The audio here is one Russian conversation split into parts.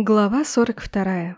Глава 42.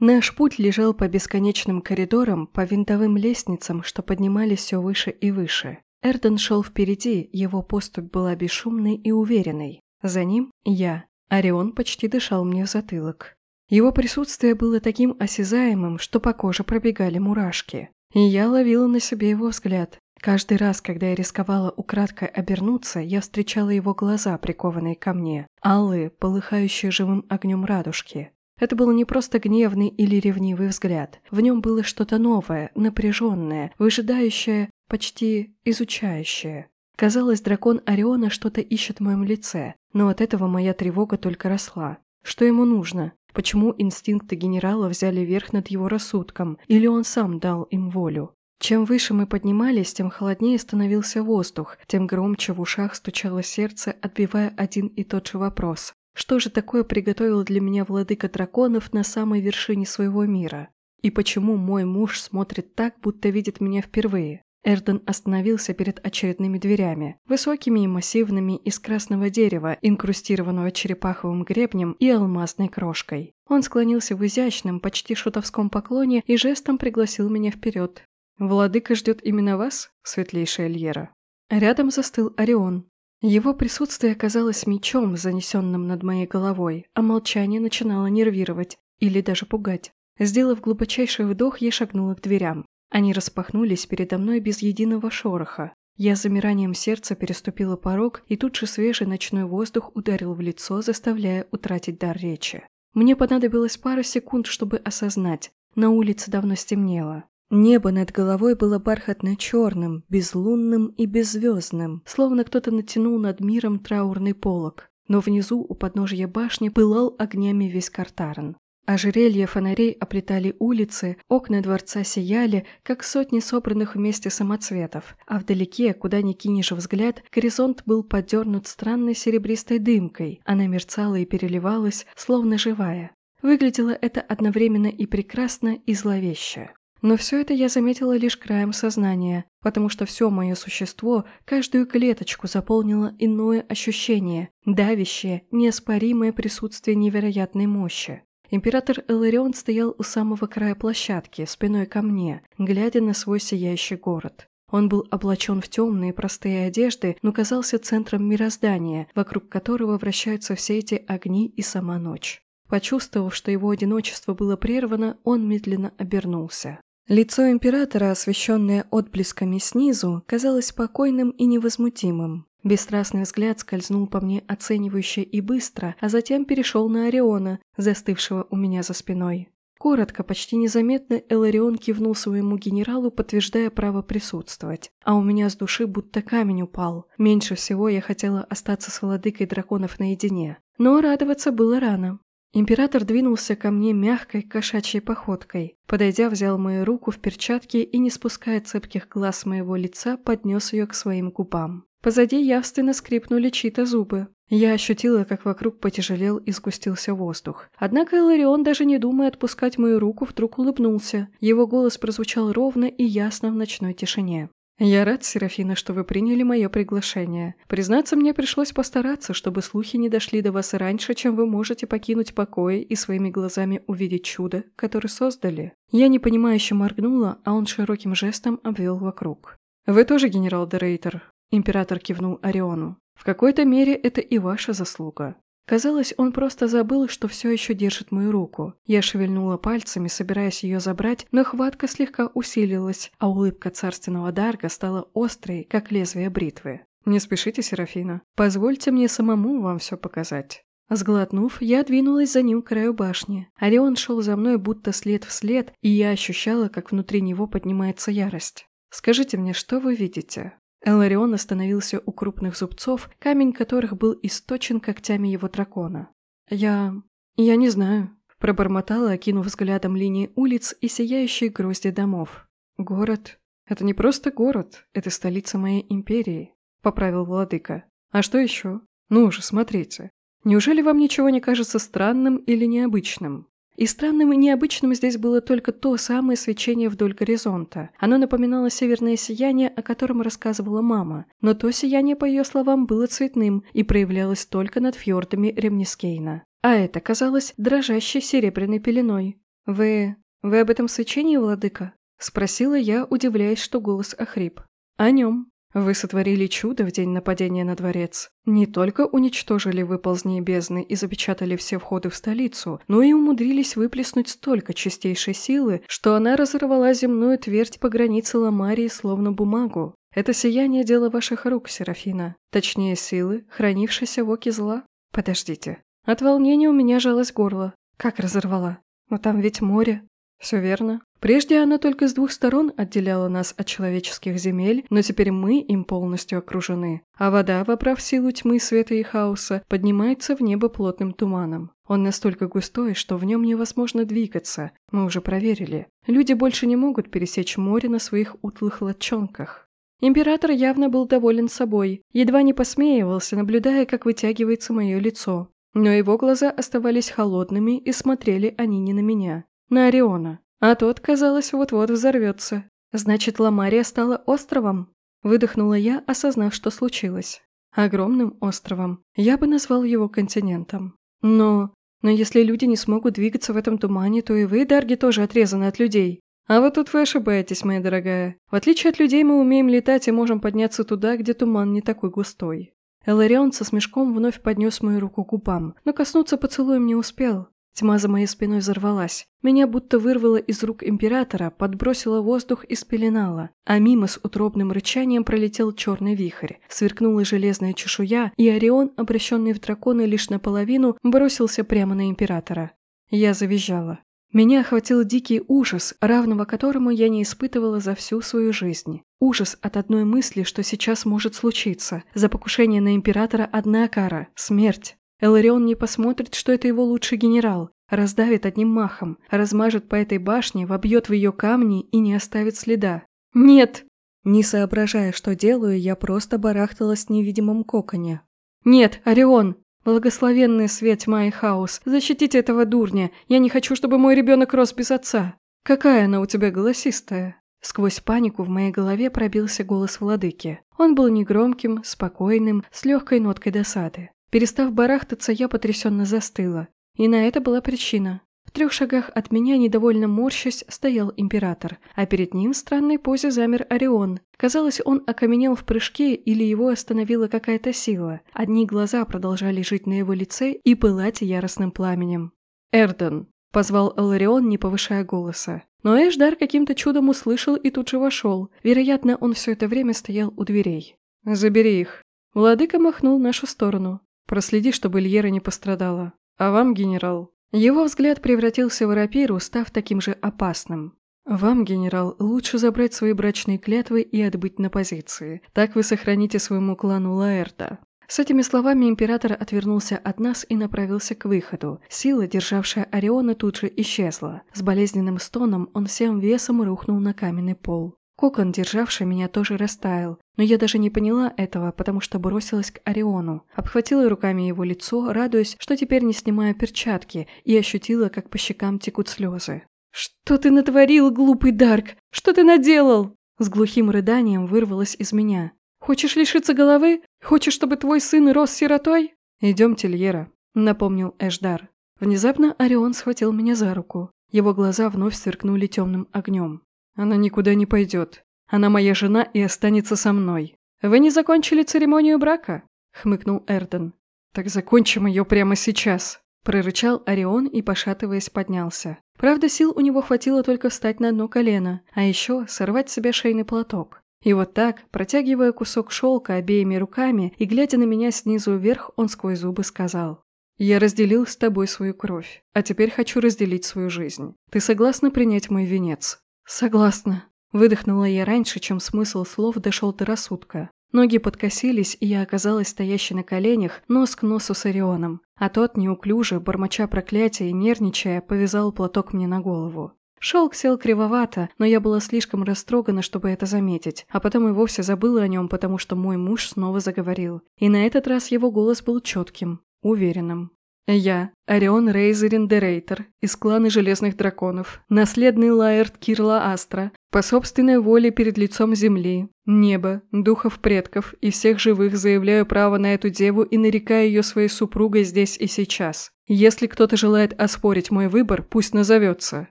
Наш путь лежал по бесконечным коридорам, по винтовым лестницам, что поднимались все выше и выше. Эрден шел впереди, его поступь была бесшумной и уверенной. За ним я. Орион почти дышал мне в затылок. Его присутствие было таким осязаемым, что по коже пробегали мурашки. И я ловила на себе его взгляд. Каждый раз, когда я рисковала украдкой обернуться, я встречала его глаза, прикованные ко мне, алые, полыхающие живым огнем радужки. Это был не просто гневный или ревнивый взгляд. В нем было что-то новое, напряженное, выжидающее, почти изучающее. Казалось, дракон Ориона что-то ищет в моем лице, но от этого моя тревога только росла. Что ему нужно? Почему инстинкты генерала взяли верх над его рассудком, или он сам дал им волю? Чем выше мы поднимались, тем холоднее становился воздух, тем громче в ушах стучало сердце, отбивая один и тот же вопрос. Что же такое приготовил для меня владыка драконов на самой вершине своего мира? И почему мой муж смотрит так, будто видит меня впервые? Эрден остановился перед очередными дверями, высокими и массивными из красного дерева, инкрустированного черепаховым гребнем и алмазной крошкой. Он склонился в изящном, почти шутовском поклоне и жестом пригласил меня вперед. «Владыка ждет именно вас, светлейшая Льера». Рядом застыл Орион. Его присутствие оказалось мечом, занесенным над моей головой, а молчание начинало нервировать или даже пугать. Сделав глубочайший вдох, я шагнула к дверям. Они распахнулись передо мной без единого шороха. Я с замиранием сердца переступила порог, и тут же свежий ночной воздух ударил в лицо, заставляя утратить дар речи. Мне понадобилось пара секунд, чтобы осознать. На улице давно стемнело. Небо над головой было бархатно-черным, безлунным и беззвездным, словно кто-то натянул над миром траурный полог. Но внизу, у подножия башни, пылал огнями весь Картарн. Ожерелья фонарей оплетали улицы, окна дворца сияли, как сотни собранных вместе самоцветов, а вдалеке, куда ни кинешь взгляд, горизонт был подернут странной серебристой дымкой, она мерцала и переливалась, словно живая. Выглядело это одновременно и прекрасно, и зловеще. Но все это я заметила лишь краем сознания, потому что все мое существо, каждую клеточку заполнило иное ощущение, давящее, неоспоримое присутствие невероятной мощи. Император Эларион стоял у самого края площадки, спиной ко мне, глядя на свой сияющий город. Он был облачен в темные простые одежды, но казался центром мироздания, вокруг которого вращаются все эти огни и сама ночь. Почувствовав, что его одиночество было прервано, он медленно обернулся. Лицо императора, освещенное отблесками снизу, казалось спокойным и невозмутимым. Бесстрастный взгляд скользнул по мне оценивающе и быстро, а затем перешел на Ориона, застывшего у меня за спиной. Коротко, почти незаметно Эларион кивнул своему генералу, подтверждая право присутствовать. А у меня с души будто камень упал. Меньше всего я хотела остаться с владыкой драконов наедине. Но радоваться было рано. Император двинулся ко мне мягкой кошачьей походкой. Подойдя, взял мою руку в перчатке и, не спуская цепких глаз моего лица, поднес ее к своим губам. Позади явственно скрипнули чьи-то зубы. Я ощутила, как вокруг потяжелел и сгустился воздух. Однако Иларион, даже не думая отпускать мою руку, вдруг улыбнулся. Его голос прозвучал ровно и ясно в ночной тишине. «Я рад, Серафина, что вы приняли мое приглашение. Признаться, мне пришлось постараться, чтобы слухи не дошли до вас раньше, чем вы можете покинуть покой и своими глазами увидеть чудо, которое создали». Я непонимающе моргнула, а он широким жестом обвел вокруг. «Вы тоже генерал Дерейтер?» Император кивнул Ориону. «В какой-то мере это и ваша заслуга. Казалось, он просто забыл, что все еще держит мою руку. Я шевельнула пальцами, собираясь ее забрать, но хватка слегка усилилась, а улыбка царственного Дарга стала острой, как лезвие бритвы. «Не спешите, Серафина. Позвольте мне самому вам все показать». Сглотнув, я двинулась за ним к краю башни. Орион шел за мной будто след в след, и я ощущала, как внутри него поднимается ярость. «Скажите мне, что вы видите?» Эларион остановился у крупных зубцов, камень которых был источен когтями его дракона. «Я... я не знаю», – пробормотала, окинув взглядом линии улиц и сияющие грозди домов. «Город? Это не просто город, это столица моей империи», – поправил владыка. «А что еще? Ну уже смотрите. Неужели вам ничего не кажется странным или необычным?» И странным и необычным здесь было только то самое свечение вдоль горизонта. Оно напоминало северное сияние, о котором рассказывала мама. Но то сияние, по ее словам, было цветным и проявлялось только над фьордами Ремнискейна. А это казалось дрожащей серебряной пеленой. «Вы... вы об этом свечении, владыка?» – спросила я, удивляясь, что голос охрип. «О нем», вы сотворили чудо в день нападения на дворец. Не только уничтожили выползни бездны и запечатали все входы в столицу, но и умудрились выплеснуть столько чистейшей силы, что она разорвала земную твердь по границе Ламарии словно бумагу. Это сияние – дело ваших рук, Серафина. Точнее, силы, хранившейся в оке зла. Подождите. От волнения у меня жалось горло. Как разорвала? Но там ведь море. Все верно. Прежде она только с двух сторон отделяла нас от человеческих земель, но теперь мы им полностью окружены. А вода, вобрав силу тьмы, света и хаоса, поднимается в небо плотным туманом. Он настолько густой, что в нем невозможно двигаться. Мы уже проверили. Люди больше не могут пересечь море на своих утлых лодчонках. Император явно был доволен собой, едва не посмеивался, наблюдая, как вытягивается мое лицо. Но его глаза оставались холодными, и смотрели они не на меня, на Ориона. А тот, казалось, вот-вот взорвется. Значит, Ламария стала островом? Выдохнула я, осознав, что случилось. Огромным островом. Я бы назвал его континентом. Но... Но если люди не смогут двигаться в этом тумане, то и вы, Дарги, тоже отрезаны от людей. А вот тут вы ошибаетесь, моя дорогая. В отличие от людей, мы умеем летать и можем подняться туда, где туман не такой густой. Эларион со смешком вновь поднес мою руку к губам, но коснуться поцелуем не успел. Тьма за моей спиной взорвалась. Меня будто вырвало из рук императора, подбросило воздух и спеленало. А мимо с утробным рычанием пролетел черный вихрь. Сверкнула железная чешуя, и Орион, обращенный в дракона лишь наполовину, бросился прямо на императора. Я завизжала. Меня охватил дикий ужас, равного которому я не испытывала за всю свою жизнь. Ужас от одной мысли, что сейчас может случиться. За покушение на императора одна кара – смерть. Эларион не посмотрит, что это его лучший генерал, раздавит одним махом, размажет по этой башне, вобьет в ее камни и не оставит следа. «Нет!» Не соображая, что делаю, я просто барахталась в невидимом коконе. «Нет, Орион! Благословенный свет тьма и хаос! Защитите этого дурня! Я не хочу, чтобы мой ребенок рос без отца! Какая она у тебя голосистая!» Сквозь панику в моей голове пробился голос владыки. Он был негромким, спокойным, с легкой ноткой досады. Перестав барахтаться, я потрясенно застыла. И на это была причина. В трех шагах от меня, недовольно морщась, стоял император, а перед ним в странной позе замер Орион. Казалось, он окаменел в прыжке или его остановила какая-то сила. Одни глаза продолжали жить на его лице и пылать яростным пламенем. «Эрден!» – позвал Эларион, не повышая голоса. Но Эшдар каким-то чудом услышал и тут же вошел. Вероятно, он все это время стоял у дверей. «Забери их!» Владыка махнул в нашу сторону. Проследи, чтобы Льера не пострадала. А вам, генерал?» Его взгляд превратился в рапиру, став таким же опасным. «Вам, генерал, лучше забрать свои брачные клятвы и отбыть на позиции. Так вы сохраните своему клану Лаэрта». С этими словами император отвернулся от нас и направился к выходу. Сила, державшая Ориона, тут же исчезла. С болезненным стоном он всем весом рухнул на каменный пол. Кокон, державший меня, тоже растаял, но я даже не поняла этого, потому что бросилась к Ориону, обхватила руками его лицо, радуясь, что теперь не снимаю перчатки, и ощутила, как по щекам текут слезы. «Что ты натворил, глупый Дарк? Что ты наделал?» С глухим рыданием вырвалось из меня. «Хочешь лишиться головы? Хочешь, чтобы твой сын рос сиротой?» «Идем, Тельера», — напомнил Эшдар. Внезапно Орион схватил меня за руку. Его глаза вновь сверкнули темным огнем. Она никуда не пойдет. Она моя жена и останется со мной. Вы не закончили церемонию брака? Хмыкнул Эрден. Так закончим ее прямо сейчас. Прорычал Орион и, пошатываясь, поднялся. Правда, сил у него хватило только встать на одно колено, а еще сорвать себе шейный платок. И вот так, протягивая кусок шелка обеими руками и глядя на меня снизу вверх, он сквозь зубы сказал. «Я разделил с тобой свою кровь, а теперь хочу разделить свою жизнь. Ты согласна принять мой венец?» «Согласна», – выдохнула я раньше, чем смысл слов дошел до рассудка. Ноги подкосились, и я оказалась стоящей на коленях, нос к носу с Орионом, а тот, неуклюже, бормоча проклятия и нервничая, повязал платок мне на голову. Шелк сел кривовато, но я была слишком растрогана, чтобы это заметить, а потом и вовсе забыла о нем, потому что мой муж снова заговорил. И на этот раз его голос был четким, уверенным. Я, Орион Рейзерин Дерейтер, из клана Железных Драконов, наследный Лаэрт Кирла Астра, по собственной воле перед лицом земли, неба, духов предков и всех живых заявляю право на эту деву и нарекаю ее своей супругой здесь и сейчас. Если кто-то желает оспорить мой выбор, пусть назовется.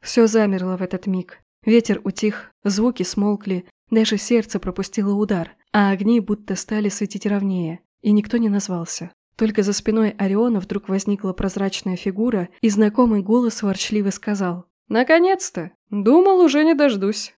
Все замерло в этот миг. Ветер утих, звуки смолкли, даже сердце пропустило удар, а огни будто стали светить ровнее, и никто не назвался. Только за спиной Ориона вдруг возникла прозрачная фигура, и знакомый голос ворчливо сказал «Наконец-то! Думал, уже не дождусь».